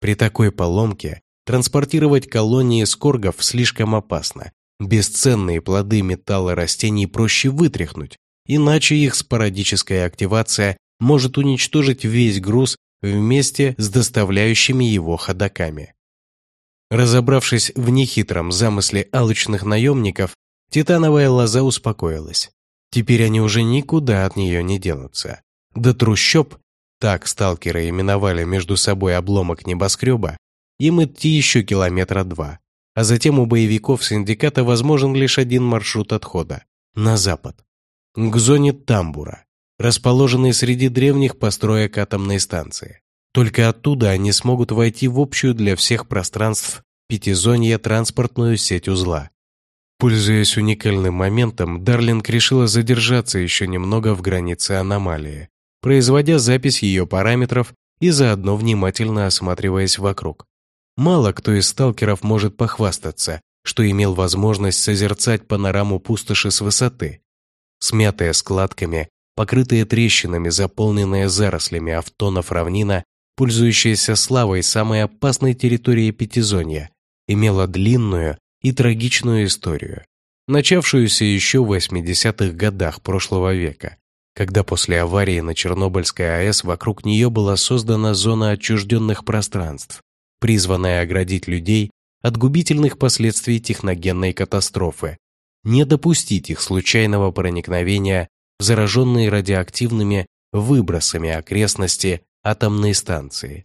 При такой поломке транспортировать колонии скоргов слишком опасно. Бесценные плоды металла растений проще вытряхнуть, иначе их спорадическая активация может уничтожить весь груз вместе с доставляющими его ходаками. Разобравшись в нехитром замысле алчных наемников, Титановая лоза успокоилась. Теперь они уже никуда от нее не денутся. До трущоб, так сталкеры именовали между собой обломок небоскреба, им идти еще километра два. А затем у боевиков синдиката возможен лишь один маршрут отхода – на запад. К зоне Тамбура, расположенной среди древних построек атомной станции. Только оттуда они смогут войти в общую для всех пространств пятизонья транспортную сеть узла. Пользуясь уникальным моментом, Дарлинг решила задержаться еще немного в границе аномалии, производя запись ее параметров и заодно внимательно осматриваясь вокруг. Мало кто из сталкеров может похвастаться, что имел возможность созерцать панораму пустоши с высоты. Смятая складками, покрытая трещинами, заполненная зарослями автонов равнина, пользующаяся славой самой опасной территории Пятизонья, имела длинную и трагичную историю, начавшуюся еще в 80-х годах прошлого века, когда после аварии на Чернобыльской АЭС вокруг нее была создана зона отчужденных пространств, призванная оградить людей от губительных последствий техногенной катастрофы, не допустить их случайного проникновения в зараженные радиоактивными выбросами окрестности атомной станции.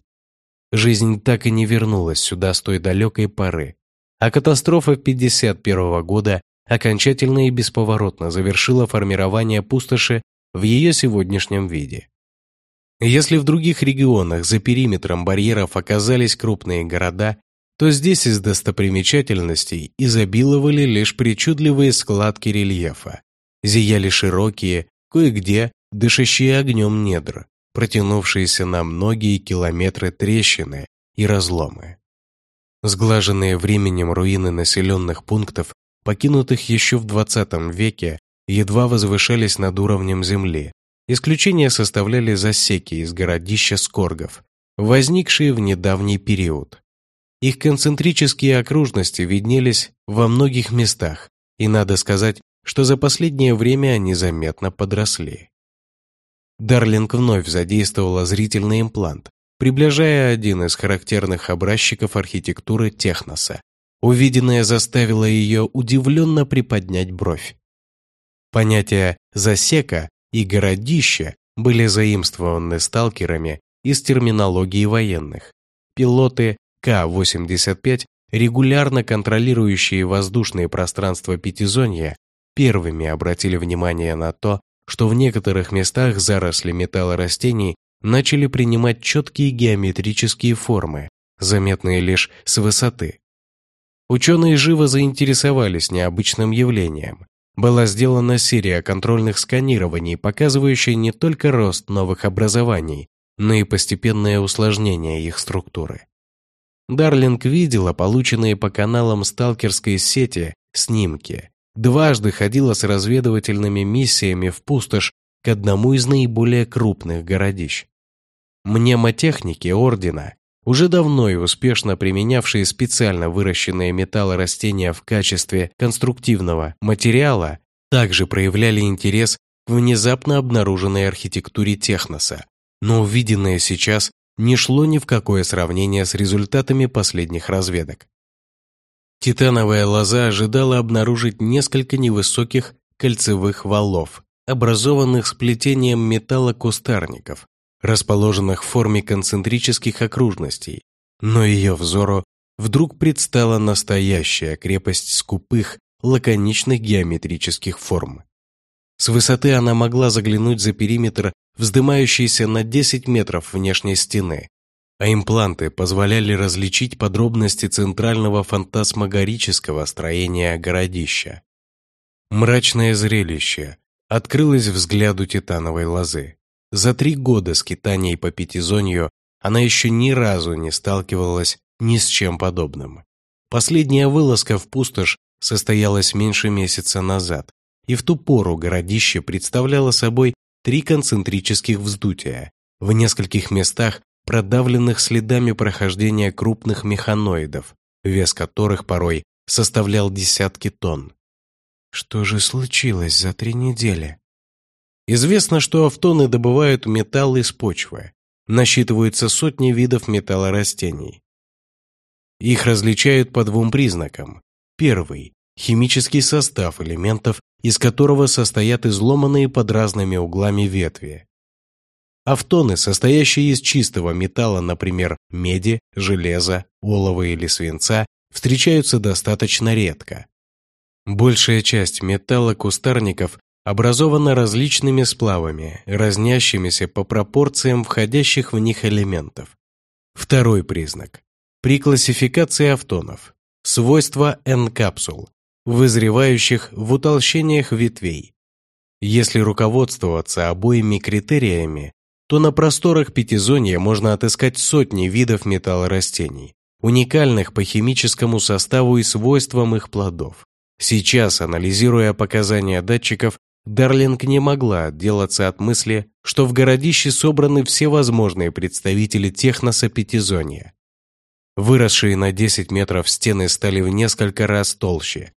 Жизнь так и не вернулась сюда с той далекой поры, а катастрофа 1951 года окончательно и бесповоротно завершила формирование пустоши в ее сегодняшнем виде. Если в других регионах за периметром барьеров оказались крупные города, то здесь из достопримечательностей изобиловали лишь причудливые складки рельефа. Зияли широкие, кое-где дышащие огнем недр, протянувшиеся на многие километры трещины и разломы. Сглаженные временем руины населенных пунктов, покинутых еще в 20 веке, едва возвышались над уровнем земли. Исключение составляли засеки из городища Скоргов, возникшие в недавний период. Их концентрические окружности виднелись во многих местах, и надо сказать, что за последнее время они заметно подросли. Дарлинг вновь задействовала зрительный имплант, приближая один из характерных образчиков архитектуры техноса. Увиденное заставило ее удивленно приподнять бровь. Понятия «засека» и «городище» были заимствованы сталкерами из терминологии военных. Пилоты К-85, регулярно контролирующие воздушные пространства Пятизонья, первыми обратили внимание на то, что в некоторых местах заросли металлорастений начали принимать четкие геометрические формы, заметные лишь с высоты. Ученые живо заинтересовались необычным явлением. Была сделана серия контрольных сканирований, показывающая не только рост новых образований, но и постепенное усложнение их структуры. Дарлинг видела полученные по каналам сталкерской сети снимки, дважды ходила с разведывательными миссиями в пустошь к одному из наиболее крупных городищ. Мнемотехники Ордена, уже давно и успешно применявшие специально выращенные металлорастения в качестве конструктивного материала, также проявляли интерес к внезапно обнаруженной архитектуре техноса, но увиденное сейчас не шло ни в какое сравнение с результатами последних разведок. Титановая лоза ожидала обнаружить несколько невысоких кольцевых валов, образованных сплетением металла кустарников, расположенных в форме концентрических окружностей, но ее взору вдруг предстала настоящая крепость скупых, лаконичных геометрических форм. С высоты она могла заглянуть за периметр вздымающейся на 10 метров внешней стены, а импланты позволяли различить подробности центрального фантасмагорического строения городища. Мрачное зрелище открылось взгляду титановой лозы. За три года скитаний по Пятизонью она еще ни разу не сталкивалась ни с чем подобным. Последняя вылазка в пустошь состоялась меньше месяца назад, и в ту пору городище представляло собой три концентрических вздутия, в нескольких местах продавленных следами прохождения крупных механоидов, вес которых порой составлял десятки тонн. Что же случилось за три недели? Известно, что автоны добывают металл из почвы. Насчитываются сотни видов металлорастений. Их различают по двум признакам. Первый химический состав элементов, из которого состоят изломанные под разными углами ветви. Автоны, состоящие из чистого металла, например, меди, железа, олова или свинца, встречаются достаточно редко. Большая часть металла кустарников образована различными сплавами, разнящимися по пропорциям входящих в них элементов. Второй признак. При классификации автонов. Свойства N-капсул, вызревающих в утолщениях ветвей. Если руководствоваться обоими критериями, то на просторах пятизонья можно отыскать сотни видов металлорастений, уникальных по химическому составу и свойствам их плодов. Сейчас, анализируя показания датчиков, Дарлинг не могла отделаться от мысли, что в городище собраны все возможные представители техноса пятизонья. Выросшие на 10 метров стены стали в несколько раз толще.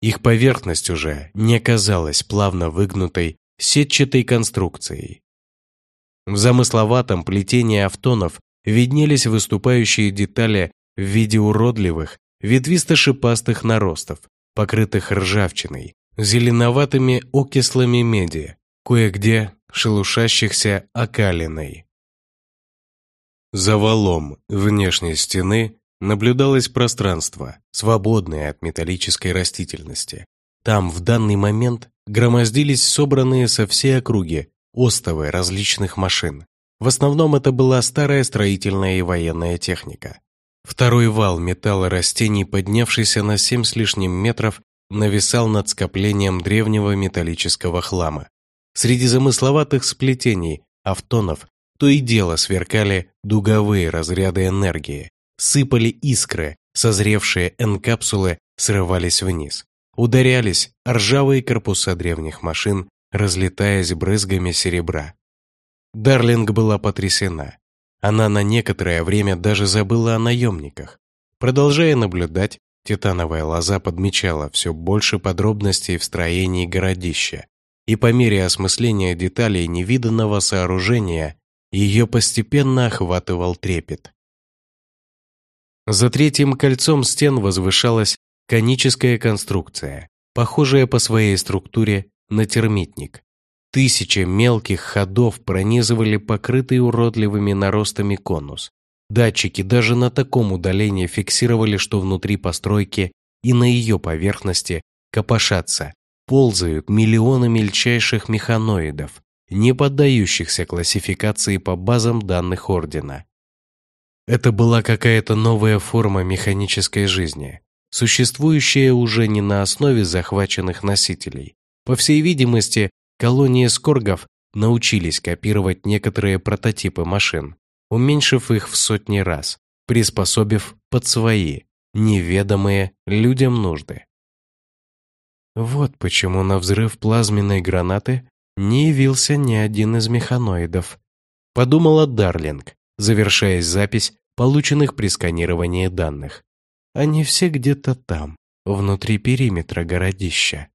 Их поверхность уже не казалась плавно выгнутой сетчатой конструкцией. В замысловатом плетении автонов виднелись выступающие детали в виде уродливых, ветвисто-шипастых наростов, покрытых ржавчиной, зеленоватыми окислами меди, кое-где шелушащихся окалиной. За валом внешней стены наблюдалось пространство, свободное от металлической растительности. Там в данный момент громоздились собранные со всей округи остовы различных машин. В основном это была старая строительная и военная техника. Второй вал металла растений, поднявшийся на семь с лишним метров, нависал над скоплением древнего металлического хлама. Среди замысловатых сплетений, автонов, то и дело сверкали дуговые разряды энергии, сыпали искры, созревшие N-капсулы срывались вниз. Ударялись ржавые корпуса древних машин, разлетаясь брызгами серебра. Дарлинг была потрясена. Она на некоторое время даже забыла о наемниках. Продолжая наблюдать, титановая лоза подмечала все больше подробностей в строении городища, и по мере осмысления деталей невиданного сооружения ее постепенно охватывал трепет. За третьим кольцом стен возвышалась коническая конструкция, похожая по своей структуре на термитник. Тысячи мелких ходов пронизывали покрытый уродливыми наростами конус. Датчики даже на таком удалении фиксировали, что внутри постройки и на ее поверхности копошатся, ползают миллионы мельчайших механоидов, не поддающихся классификации по базам данных Ордена. Это была какая-то новая форма механической жизни, существующая уже не на основе захваченных носителей. По всей видимости, колонии скоргов научились копировать некоторые прототипы машин, уменьшив их в сотни раз, приспособив под свои, неведомые людям нужды. Вот почему на взрыв плазменной гранаты не явился ни один из механоидов, подумала Дарлинг, завершая запись полученных при сканировании данных. Они все где-то там, внутри периметра городища.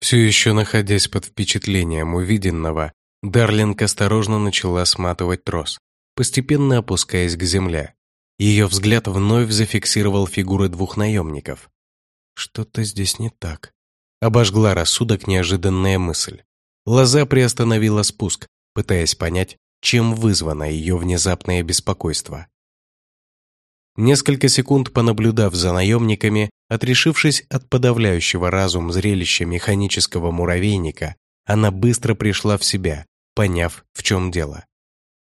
Все еще находясь под впечатлением увиденного, Дарлинг осторожно начала сматывать трос, постепенно опускаясь к земле. Ее взгляд вновь зафиксировал фигуры двух наемников. Что-то здесь не так. Обожгла рассудок неожиданная мысль. Лоза приостановила спуск, пытаясь понять, чем вызвано ее внезапное беспокойство. Несколько секунд понаблюдав за наемниками, отрешившись от подавляющего разум зрелища механического муравейника, она быстро пришла в себя, поняв, в чем дело.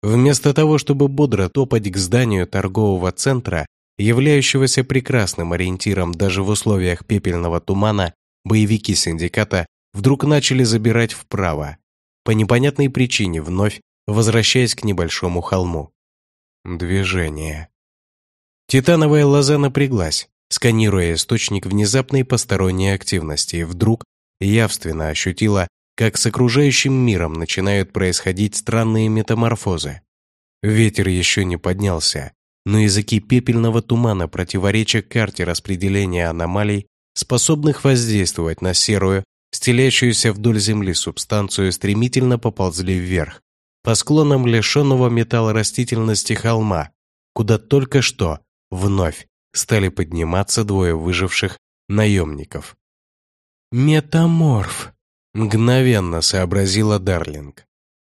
Вместо того, чтобы бодро топать к зданию торгового центра, являющегося прекрасным ориентиром даже в условиях пепельного тумана, боевики синдиката вдруг начали забирать вправо, по непонятной причине вновь возвращаясь к небольшому холму. Движение. Титановая лоза напряглась, сканируя источник внезапной посторонней активности, и вдруг явственно ощутила, как с окружающим миром начинают происходить странные метаморфозы. Ветер еще не поднялся, но языки пепельного тумана противоречия карте распределения аномалий, способных воздействовать на серую, стелящуюся вдоль земли субстанцию, стремительно поползли вверх, по склонам лишенного металлорастительности холма, куда только что, вновь, стали подниматься двое выживших наемников. «Метаморф», — мгновенно сообразила Дарлинг.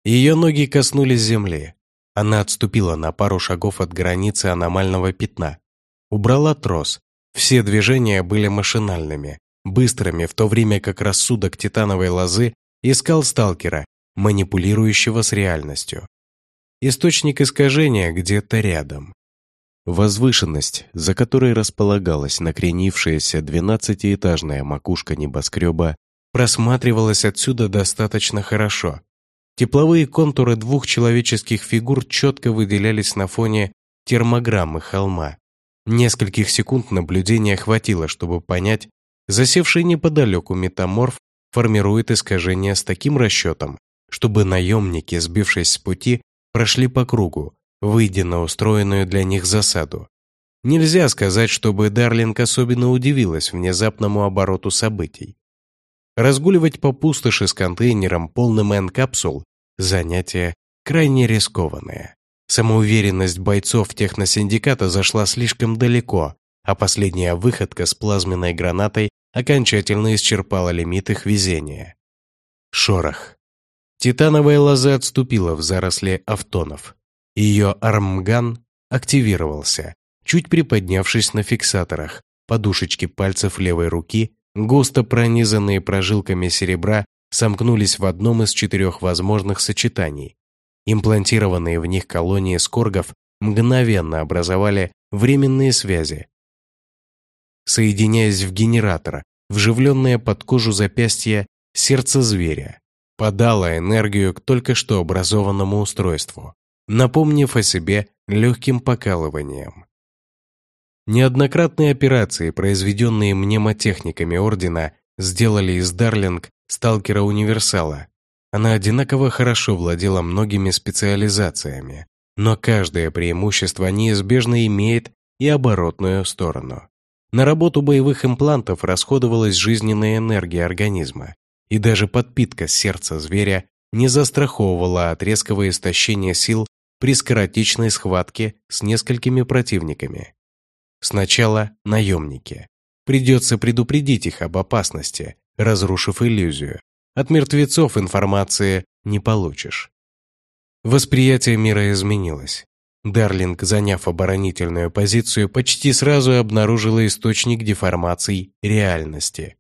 Ее ноги коснулись земли. Она отступила на пару шагов от границы аномального пятна. Убрала трос. Все движения были машинальными, быстрыми, в то время как рассудок титановой лозы искал сталкера, манипулирующего с реальностью. Источник искажения где-то рядом. Возвышенность, за которой располагалась накренившаяся двенадцатиэтажная макушка небоскреба, просматривалась отсюда достаточно хорошо. Тепловые контуры двух человеческих фигур четко выделялись на фоне термограммы холма. Нескольких секунд наблюдения хватило, чтобы понять, засевший неподалеку метаморф формирует искажение с таким расчетом, чтобы наемники, сбившись с пути, прошли по кругу, выйдя на устроенную для них засаду. Нельзя сказать, чтобы Дарлинг особенно удивилась внезапному обороту событий. Разгуливать по пустоши с контейнером, полным N-капсул – занятие крайне рискованное. Самоуверенность бойцов техносиндиката зашла слишком далеко, а последняя выходка с плазменной гранатой окончательно исчерпала лимит их везения. Шорох. Титановая лоза отступила в заросли автонов. Ее армган активировался, чуть приподнявшись на фиксаторах. Подушечки пальцев левой руки, густо пронизанные прожилками серебра, сомкнулись в одном из четырех возможных сочетаний. Имплантированные в них колонии скоргов мгновенно образовали временные связи. Соединяясь в генератор, вживленное под кожу запястья сердце зверя, подало энергию к только что образованному устройству, напомнив о себе легким покалыванием. Неоднократные операции, произведенные мнемотехниками Ордена, сделали из Дарлинг сталкера-универсала. Она одинаково хорошо владела многими специализациями, но каждое преимущество неизбежно имеет и оборотную сторону. На работу боевых имплантов расходовалась жизненная энергия организма, и даже подпитка сердца зверя не застраховывала от резкого истощения сил при скоротечной схватке с несколькими противниками. Сначала наемники. Придется предупредить их об опасности, разрушив иллюзию. От мертвецов информации не получишь. Восприятие мира изменилось. Дарлинг, заняв оборонительную позицию, почти сразу обнаружила источник деформаций реальности.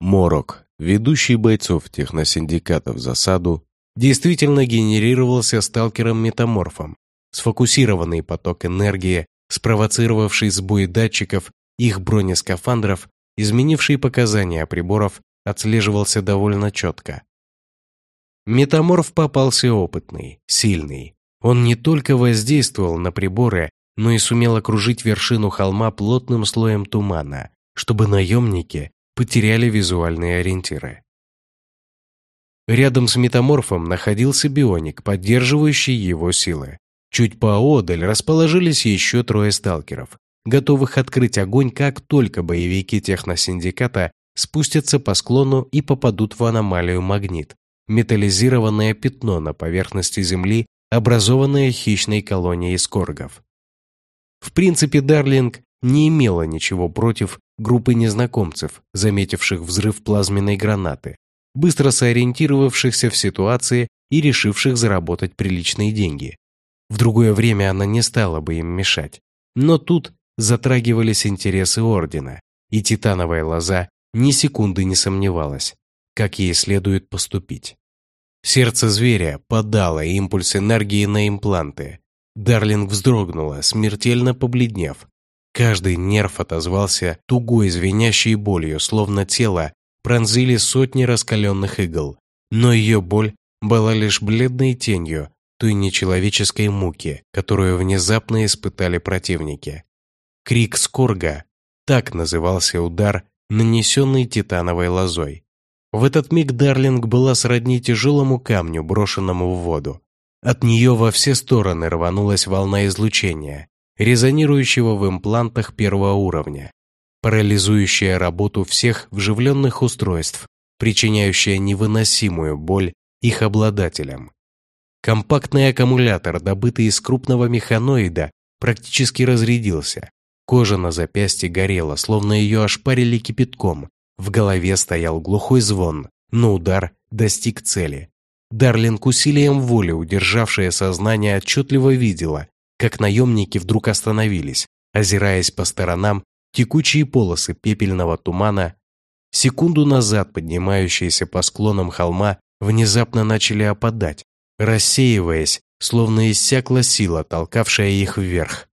Морок, ведущий бойцов техносиндиката в засаду, действительно генерировался сталкером-метаморфом. Сфокусированный поток энергии, спровоцировавший сбой датчиков, их бронескафандров, изменивший показания приборов, отслеживался довольно четко. Метаморф попался опытный, сильный. Он не только воздействовал на приборы, но и сумел окружить вершину холма плотным слоем тумана, чтобы наемники потеряли визуальные ориентиры. Рядом с метаморфом находился бионик, поддерживающий его силы. Чуть поодаль расположились еще трое сталкеров, готовых открыть огонь, как только боевики техносиндиката спустятся по склону и попадут в аномалию магнит, металлизированное пятно на поверхности Земли, образованное хищной колонией скоргов. В принципе, Дарлинг не имела ничего против группы незнакомцев, заметивших взрыв плазменной гранаты, быстро сориентировавшихся в ситуации и решивших заработать приличные деньги. В другое время она не стала бы им мешать. Но тут затрагивались интересы Ордена, и Титановая лоза ни секунды не сомневалась, как ей следует поступить. Сердце зверя подало импульс энергии на импланты. Дарлинг вздрогнула, смертельно побледнев, Каждый нерв отозвался тугой звенящей болью, словно тело пронзили сотни раскаленных игл. Но ее боль была лишь бледной тенью той нечеловеческой муки, которую внезапно испытали противники. Крик Скорга – так назывался удар, нанесенный титановой лозой. В этот миг Дарлинг была сродни тяжелому камню, брошенному в воду. От нее во все стороны рванулась волна излучения, резонирующего в имплантах первого уровня, парализующая работу всех вживленных устройств, причиняющая невыносимую боль их обладателям. Компактный аккумулятор, добытый из крупного механоида, практически разрядился. Кожа на запястье горела, словно ее ошпарили кипятком. В голове стоял глухой звон, но удар достиг цели. Дарлинг усилием воли, удержавшая сознание, отчетливо видела, как наемники вдруг остановились, озираясь по сторонам, текучие полосы пепельного тумана, секунду назад поднимающиеся по склонам холма, внезапно начали опадать, рассеиваясь, словно иссякла сила, толкавшая их вверх.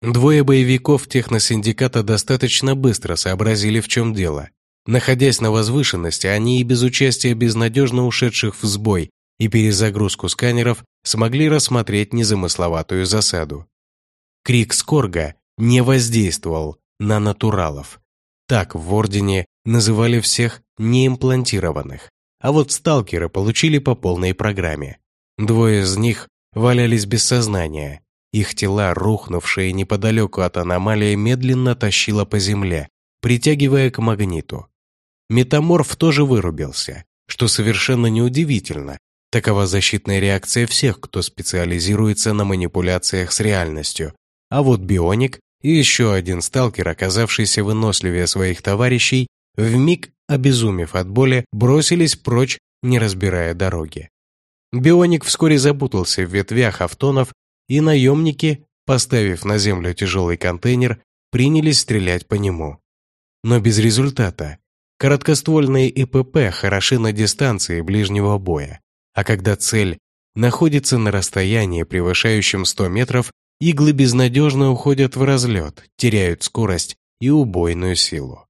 Двое боевиков техносиндиката достаточно быстро сообразили, в чем дело. Находясь на возвышенности, они и без участия безнадежно ушедших в сбой и перезагрузку сканеров смогли рассмотреть незамысловатую засаду. Крик Скорга не воздействовал на натуралов. Так в Ордене называли всех неимплантированных. А вот сталкеры получили по полной программе. Двое из них валялись без сознания. Их тела, рухнувшие неподалеку от аномалии, медленно тащило по земле, притягивая к магниту. Метаморф тоже вырубился, что совершенно неудивительно. Такова защитная реакция всех, кто специализируется на манипуляциях с реальностью. А вот Бионик и еще один сталкер, оказавшийся выносливее своих товарищей, вмиг обезумев от боли, бросились прочь, не разбирая дороги. Бионик вскоре запутался в ветвях автонов, и наемники, поставив на землю тяжелый контейнер, принялись стрелять по нему. Но без результата. Короткоствольные ИПП хороши на дистанции ближнего боя, а когда цель находится на расстоянии, превышающем 100 метров, иглы безнадежно уходят в разлет, теряют скорость и убойную силу.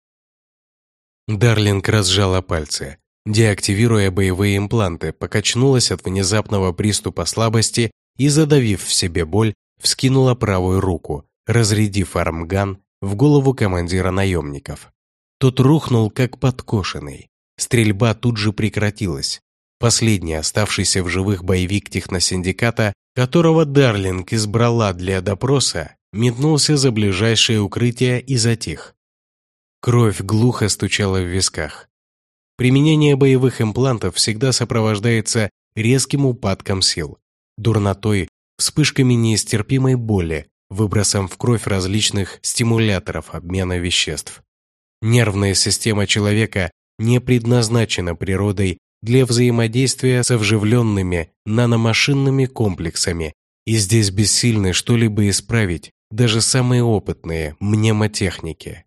Дарлинг разжала пальцы, деактивируя боевые импланты, покачнулась от внезапного приступа слабости и, задавив в себе боль, вскинула правую руку, разрядив армган в голову командира наемников. Тот рухнул, как подкошенный. Стрельба тут же прекратилась. Последний оставшийся в живых боевик техносиндиката, которого Дарлинг избрала для допроса, метнулся за ближайшее укрытие и затих. Кровь глухо стучала в висках. Применение боевых имплантов всегда сопровождается резким упадком сил, дурнотой, вспышками неистерпимой боли, выбросом в кровь различных стимуляторов обмена веществ. Нервная система человека не предназначена природой для взаимодействия с вживленными наномашинными комплексами, и здесь бессильны что-либо исправить даже самые опытные мнемотехники.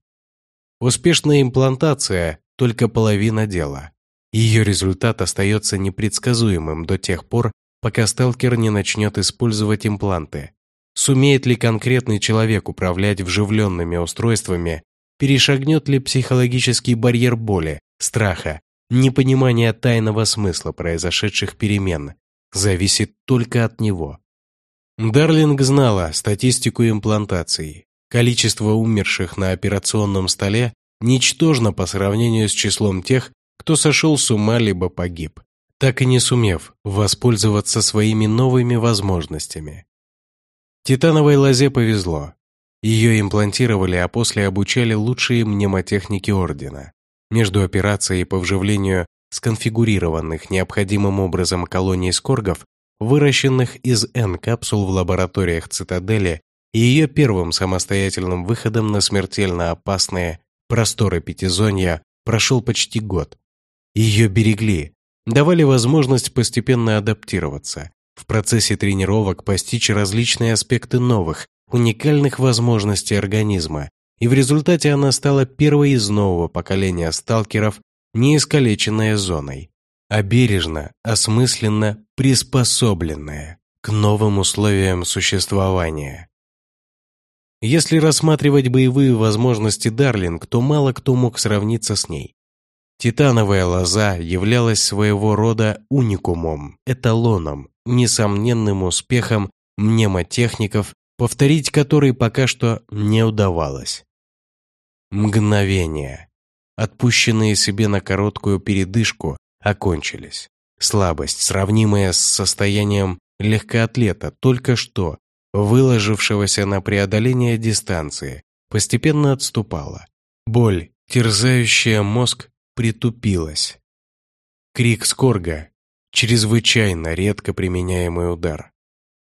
Успешная имплантация – только половина дела. Ее результат остается непредсказуемым до тех пор, пока сталкер не начнет использовать импланты. Сумеет ли конкретный человек управлять вживленными устройствами перешагнет ли психологический барьер боли, страха, непонимания тайного смысла произошедших перемен, зависит только от него. Дарлинг знала статистику имплантаций. Количество умерших на операционном столе ничтожно по сравнению с числом тех, кто сошел с ума либо погиб, так и не сумев воспользоваться своими новыми возможностями. Титановой лозе повезло. Ее имплантировали, а после обучали лучшие мнемотехники Ордена. Между операцией по вживлению сконфигурированных необходимым образом колоний скоргов, выращенных из N-капсул в лабораториях цитадели, и ее первым самостоятельным выходом на смертельно опасные просторы Пятизонья прошел почти год. Ее берегли, давали возможность постепенно адаптироваться, в процессе тренировок постичь различные аспекты новых, уникальных возможностей организма, и в результате она стала первой из нового поколения сталкеров, не искалеченная зоной, а бережно, осмысленно приспособленная к новым условиям существования. Если рассматривать боевые возможности Дарлинг, то мало кто мог сравниться с ней. Титановая лоза являлась своего рода уникумом, эталоном, несомненным успехом мнемотехников повторить который пока что не удавалось. Мгновения, отпущенные себе на короткую передышку, окончились. Слабость, сравнимая с состоянием легкоатлета, только что выложившегося на преодоление дистанции, постепенно отступала. Боль, терзающая мозг, притупилась. Крик скорга – чрезвычайно редко применяемый удар.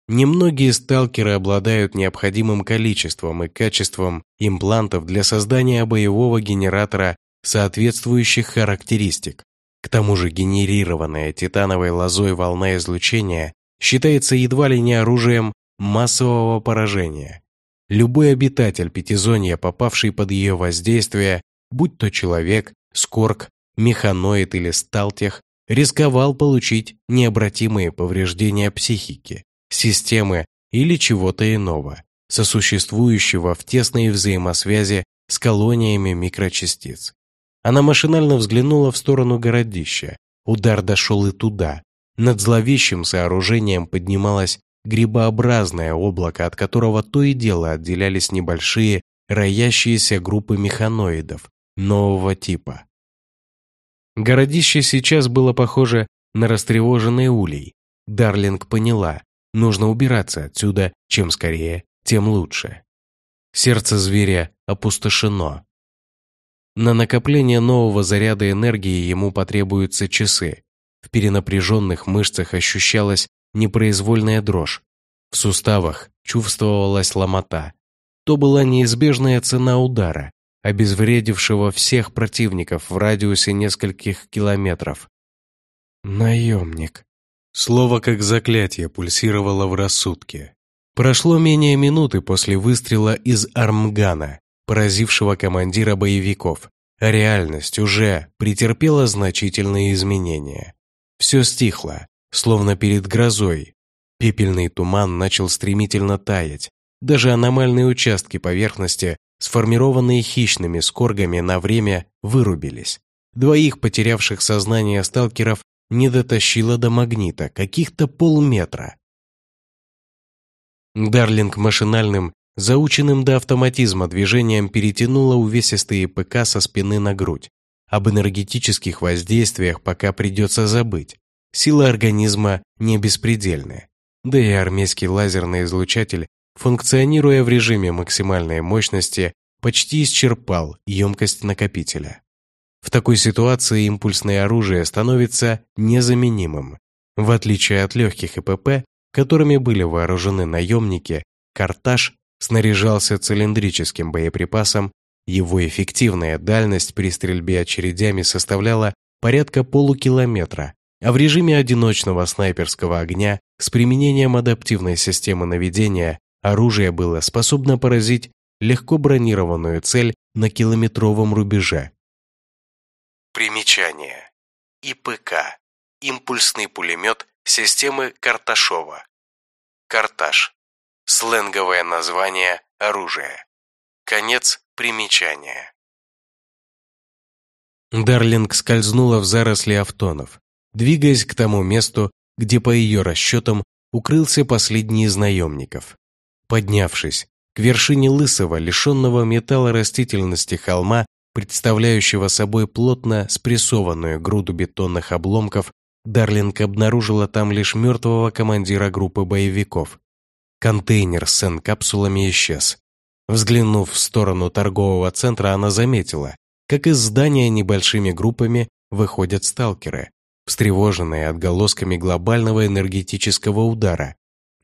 немногие сталкеры обладают необходимым количеством и качеством имплантов для создания боевого генератора соответствующих характеристик. К тому же генерированная титановой лозой волна излучения считается едва ли не оружием массового поражения. Любой обитатель пятизонья, попавший под ее воздействие, будь то человек, скорк, механоид или сталтех, рисковал получить необратимые повреждения психики, системы или чего-то иного, сосуществующего в тесной взаимосвязи с колониями микрочастиц. Она машинально взглянула в сторону городища. Удар дошел и туда. Над зловещим сооружением поднималось грибообразное облако, от которого то и дело отделялись небольшие, роящиеся группы механоидов нового типа. Городище сейчас было похоже на растревоженный улей. Дарлинг поняла, нужно убираться отсюда, чем скорее, тем лучше. Сердце зверя опустошено. На накопление нового заряда энергии ему потребуются часы. В перенапряженных мышцах ощущалась непроизвольная дрожь. В суставах чувствовалась ломота. То была неизбежная цена удара, обезвредившего всех противников в радиусе нескольких километров. «Наемник». Слово как заклятие пульсировало в рассудке. Прошло менее минуты после выстрела из армгана, поразившего командира боевиков. Реальность уже претерпела значительные изменения. Все стихло, словно перед грозой. Пепельный туман начал стремительно таять. Даже аномальные участки поверхности сформированные хищными скоргами на время, вырубились. Двоих потерявших сознание сталкеров не дотащило до магнита, каких-то полметра. Дарлинг машинальным, заученным до автоматизма движением перетянула увесистые ПК со спины на грудь. Об энергетических воздействиях пока придется забыть. Сила организма не беспредельная. Да и армейский лазерный излучатель функционируя в режиме максимальной мощности, почти исчерпал емкость накопителя. В такой ситуации импульсное оружие становится незаменимым. В отличие от легких ИПП, которыми были вооружены наемники, «Карташ» снаряжался цилиндрическим боеприпасом, его эффективная дальность при стрельбе очередями составляла порядка полукилометра, а в режиме одиночного снайперского огня с применением адаптивной системы наведения Оружие было способно поразить легко бронированную цель на километровом рубеже. Примечание. ИПК. Импульсный пулемет системы Карташова. Карташ. Сленговое название оружия. Конец примечания. Дарлинг скользнула в заросли автонов, двигаясь к тому месту, где, по ее расчетам, укрылся последний из наемников. Поднявшись к вершине лысого, лишенного металла растительности холма, представляющего собой плотно спрессованную груду бетонных обломков, Дарлинг обнаружила там лишь мертвого командира группы боевиков. Контейнер с Н-капсулами исчез. Взглянув в сторону торгового центра, она заметила, как из здания небольшими группами выходят сталкеры, встревоженные отголосками глобального энергетического удара,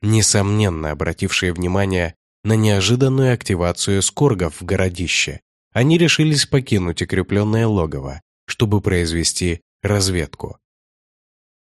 несомненно обратившие внимание на неожиданную активацию скоргов в городище, они решились покинуть укрепленное логово, чтобы произвести разведку.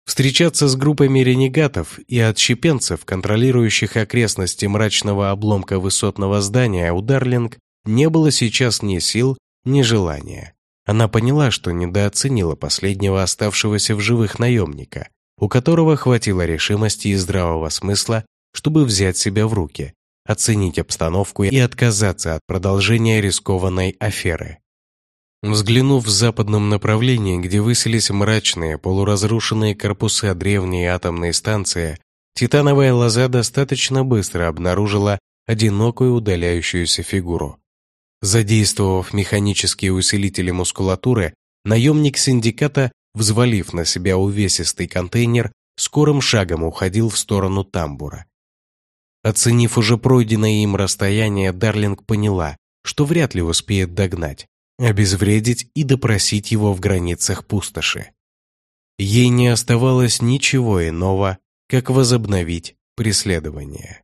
Встречаться с группами ренегатов и отщепенцев, контролирующих окрестности мрачного обломка высотного здания у Дарлинг, не было сейчас ни сил, ни желания. Она поняла, что недооценила последнего оставшегося в живых наемника, у которого хватило решимости и здравого смысла, чтобы взять себя в руки, оценить обстановку и отказаться от продолжения рискованной аферы. Взглянув в западном направлении, где высились мрачные, полуразрушенные корпуса древней атомной станции, титановая лоза достаточно быстро обнаружила одинокую удаляющуюся фигуру. Задействовав механические усилители мускулатуры, наемник синдиката взвалив на себя увесистый контейнер, скорым шагом уходил в сторону тамбура. Оценив уже пройденное им расстояние, Дарлинг поняла, что вряд ли успеет догнать, обезвредить и допросить его в границах пустоши. Ей не оставалось ничего иного, как возобновить Преследование.